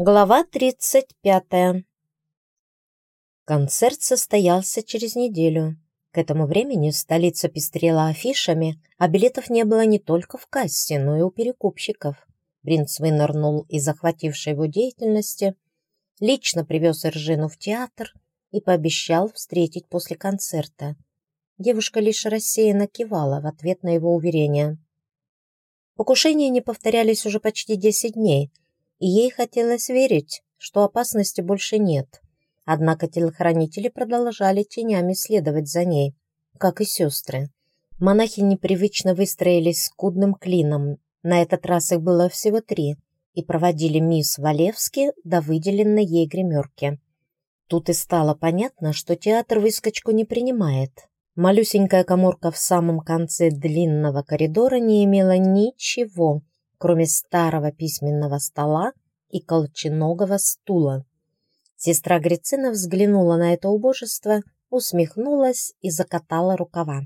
Глава 35. Концерт состоялся через неделю. К этому времени столица пестрела афишами, а билетов не было не только в кассе, но и у перекупщиков. Принц вынырнул из захватившей его деятельности, лично привез Иржину в театр и пообещал встретить после концерта. Девушка лишь рассеянно кивала в ответ на его уверение. Покушения не повторялись уже почти десять дней – и ей хотелось верить, что опасности больше нет. Однако телохранители продолжали тенями следовать за ней, как и сестры. Монахи непривычно выстроились скудным клином, на этот раз их было всего три, и проводили мисс Валевски до выделенной ей гримерки. Тут и стало понятно, что театр выскочку не принимает. Малюсенькая коморка в самом конце длинного коридора не имела ничего, кроме старого письменного стола и колченогого стула. Сестра Грицина взглянула на это убожество, усмехнулась и закатала рукава.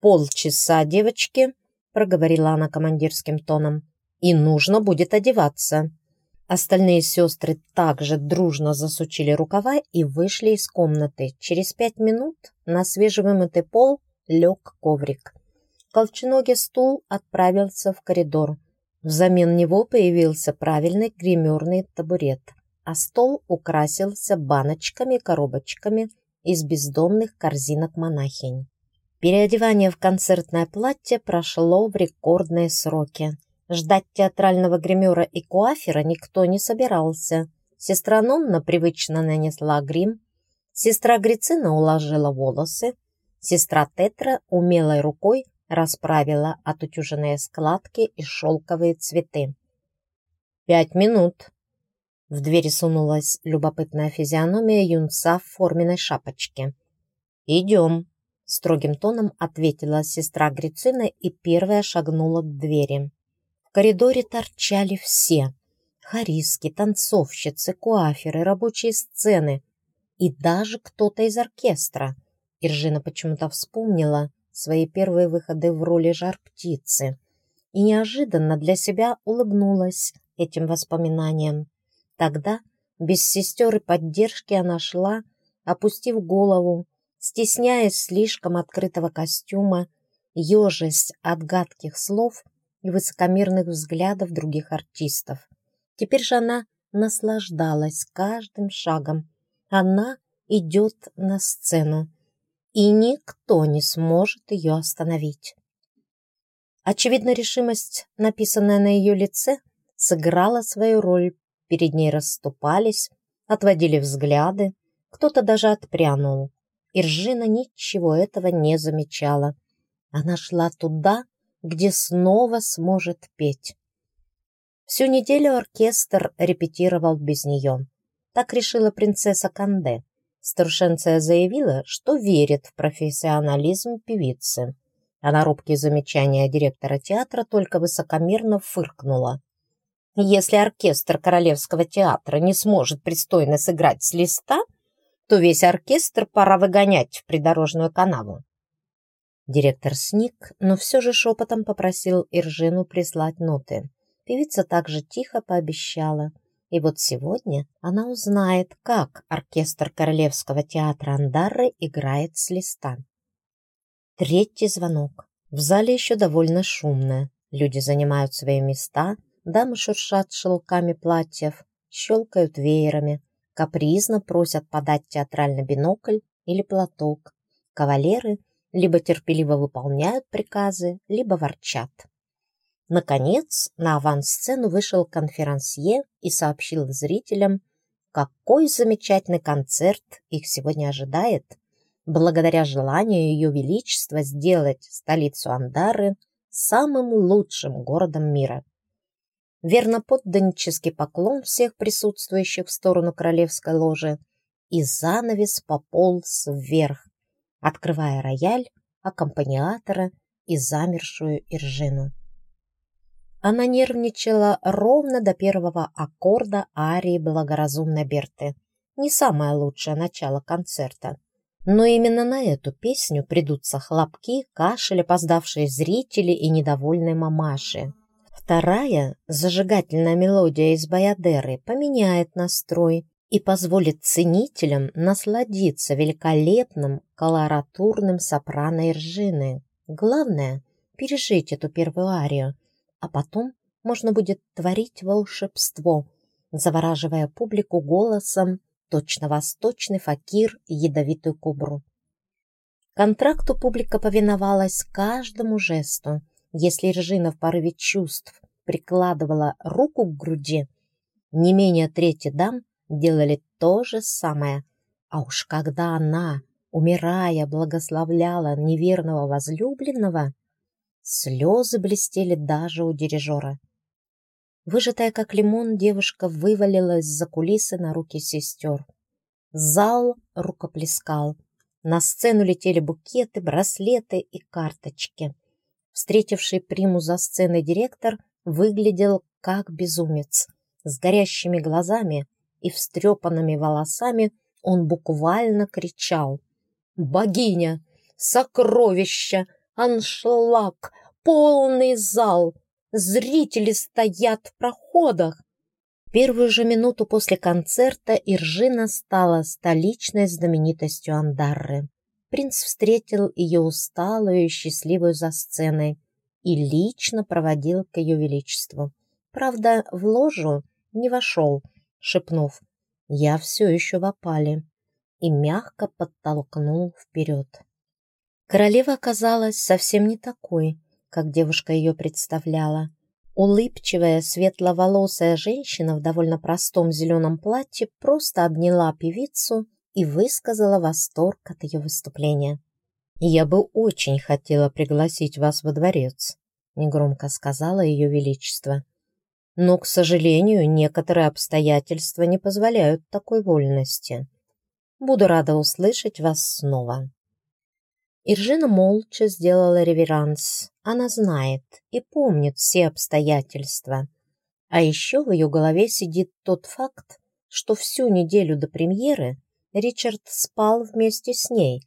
«Полчаса, девочки», — проговорила она командирским тоном, — «и нужно будет одеваться». Остальные сестры также дружно засучили рукава и вышли из комнаты. Через пять минут на свежевымытый пол лег коврик колченогий стул отправился в коридор. Взамен него появился правильный гримерный табурет, а стол украсился баночками коробочками из бездомных корзинок монахинь. Переодевание в концертное платье прошло в рекордные сроки. Ждать театрального гримера и куафера никто не собирался. Сестра Нонна привычно нанесла грим, сестра Грицина уложила волосы, сестра Тетра умелой рукой расправила отутюженные складки и шелковые цветы. «Пять минут!» В двери сунулась любопытная физиономия юнца в форменной шапочке. «Идем!» — строгим тоном ответила сестра Грицина и первая шагнула к двери. В коридоре торчали все — хариски, танцовщицы, куаферы, рабочие сцены и даже кто-то из оркестра. Иржина почему-то вспомнила, свои первые выходы в роли жар-птицы и неожиданно для себя улыбнулась этим воспоминаниям. Тогда, без сестер и поддержки, она шла, опустив голову, стесняясь слишком открытого костюма, ежась от гадких слов и высокомерных взглядов других артистов. Теперь же она наслаждалась каждым шагом. Она идет на сцену, и никто не сможет ее остановить. Очевидно, решимость, написанная на ее лице, сыграла свою роль. Перед ней расступались, отводили взгляды, кто-то даже отпрянул. Иржина ничего этого не замечала. Она шла туда, где снова сможет петь. Всю неделю оркестр репетировал без нее. Так решила принцесса Канде. Старшенция заявила, что верит в профессионализм певицы. А на робкие замечания директора театра только высокомерно фыркнула. Если оркестр Королевского театра не сможет пристойно сыграть с листа, то весь оркестр пора выгонять в придорожную канаву. Директор сник, но все же шепотом попросил Иржину прислать ноты. Певица также тихо пообещала – и вот сегодня она узнает, как оркестр Королевского театра Андарры играет с листа. Третий звонок. В зале еще довольно шумно. Люди занимают свои места, дамы шуршат шелками платьев, щелкают веерами, капризно просят подать театральный бинокль или платок. Кавалеры либо терпеливо выполняют приказы, либо ворчат. Наконец, на авансцену вышел конферансье и сообщил зрителям, какой замечательный концерт их сегодня ожидает, благодаря желанию Ее Величества сделать столицу Андары самым лучшим городом мира. Верноподданнический поклон всех присутствующих в сторону королевской ложи, и занавес пополз вверх, открывая рояль, аккомпаниатора и замершую Иржину. Она нервничала ровно до первого аккорда арии благоразумной Берты. Не самое лучшее начало концерта. Но именно на эту песню придутся хлопки, кашель, опоздавшие зрители и недовольные мамаши. Вторая, зажигательная мелодия из Баядеры, поменяет настрой и позволит ценителям насладиться великолепным колоратурным сопрано Иржины. Главное — пережить эту первую арию, а потом можно будет творить волшебство, завораживая публику голосом точно восточный факир и ядовитую кубру. Контракту публика повиновалась каждому жесту. Если Ржина в порыве чувств прикладывала руку к груди, не менее трети дам делали то же самое. А уж когда она, умирая, благословляла неверного возлюбленного, слезы блестели даже у дирижера. Выжатая как лимон, девушка вывалилась за кулисы на руки сестер. Зал рукоплескал. На сцену летели букеты, браслеты и карточки. Встретивший приму за сценой директор выглядел как безумец. С горящими глазами и встрепанными волосами он буквально кричал. «Богиня! Сокровища! Аншлаг! Полный зал! Зрители стоят в проходах. Первую же минуту после концерта Иржина стала столичной знаменитостью Андарры. Принц встретил ее усталую и счастливую за сценой и лично проводил к ее величеству. Правда, в ложу не вошел, шепнув «Я все еще в опале» и мягко подтолкнул вперед. Королева оказалась совсем не такой, как девушка ее представляла. Улыбчивая, светловолосая женщина в довольно простом зеленом платье просто обняла певицу и высказала восторг от ее выступления. «Я бы очень хотела пригласить вас во дворец», — негромко сказала ее величество. «Но, к сожалению, некоторые обстоятельства не позволяют такой вольности. Буду рада услышать вас снова». Иржина молча сделала реверанс. Она знает и помнит все обстоятельства. А еще в ее голове сидит тот факт, что всю неделю до премьеры Ричард спал вместе с ней.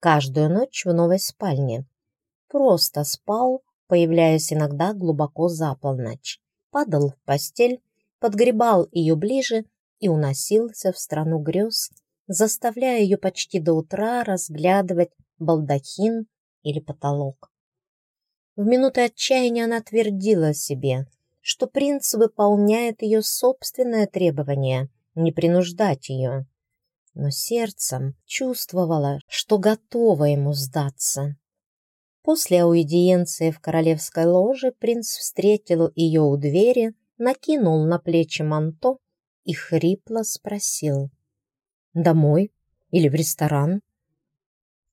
Каждую ночь в новой спальне. Просто спал, появляясь иногда глубоко за полночь. Падал в постель, подгребал ее ближе и уносился в страну грез, заставляя ее почти до утра разглядывать балдахин или потолок. В минуты отчаяния она твердила себе, что принц выполняет ее собственное требование не принуждать ее. Но сердцем чувствовала, что готова ему сдаться. После аудиенции в королевской ложе принц встретил ее у двери, накинул на плечи манто и хрипло спросил. «Домой или в ресторан?»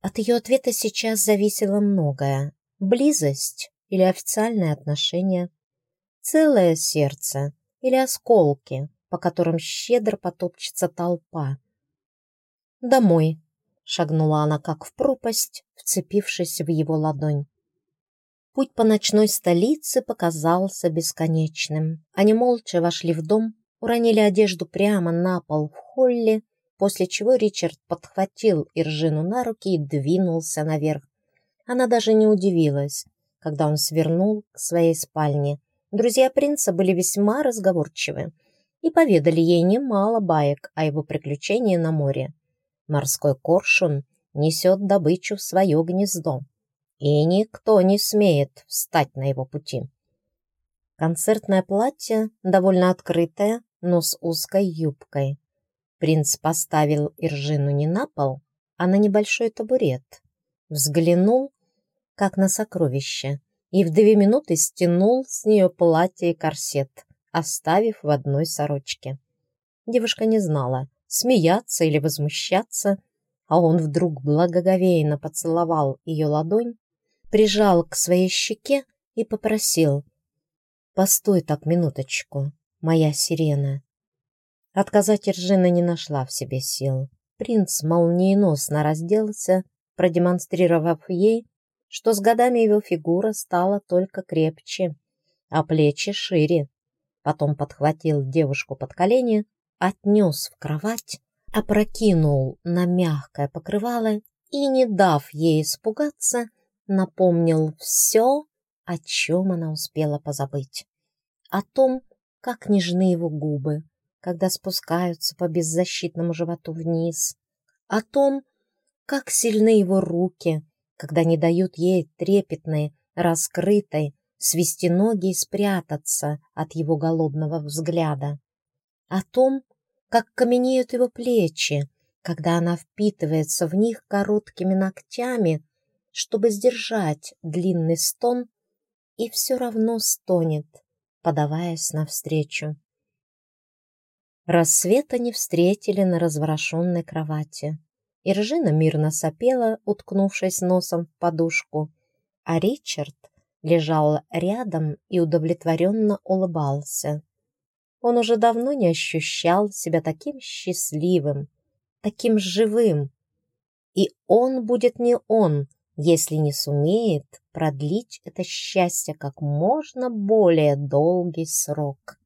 От ее ответа сейчас зависело многое. Близость или официальные отношения, целое сердце или осколки, по которым щедро потопчется толпа. «Домой», — шагнула она как в пропасть, вцепившись в его ладонь. Путь по ночной столице показался бесконечным. Они молча вошли в дом, уронили одежду прямо на пол в холле после чего Ричард подхватил Иржину на руки и двинулся наверх. Она даже не удивилась, когда он свернул к своей спальне. Друзья принца были весьма разговорчивы и поведали ей немало баек о его приключении на море. Морской коршун несет добычу в свое гнездо, и никто не смеет встать на его пути. Концертное платье довольно открытое, но с узкой юбкой. Принц поставил Иржину не на пол, а на небольшой табурет. Взглянул, как на сокровище, и в две минуты стянул с нее платье и корсет, оставив в одной сорочке. Девушка не знала, смеяться или возмущаться, а он вдруг благоговейно поцеловал ее ладонь, прижал к своей щеке и попросил «Постой так минуточку, моя сирена». Отказать Иржина не нашла в себе сил. Принц молниеносно разделся, продемонстрировав ей, что с годами его фигура стала только крепче, а плечи шире. Потом подхватил девушку под колени, отнес в кровать, опрокинул на мягкое покрывало и, не дав ей испугаться, напомнил все, о чем она успела позабыть. О том, как нежны его губы, когда спускаются по беззащитному животу вниз. О том, как сильны его руки, когда не дают ей трепетной, раскрытой, свести ноги и спрятаться от его голодного взгляда. О том, как каменеют его плечи, когда она впитывается в них короткими ногтями, чтобы сдержать длинный стон, и все равно стонет, подаваясь навстречу. Рассвета не встретили на разворошенной кровати. Иржина мирно сопела, уткнувшись носом в подушку, а Ричард лежал рядом и удовлетворенно улыбался. Он уже давно не ощущал себя таким счастливым, таким живым. И он будет не он, если не сумеет продлить это счастье как можно более долгий срок.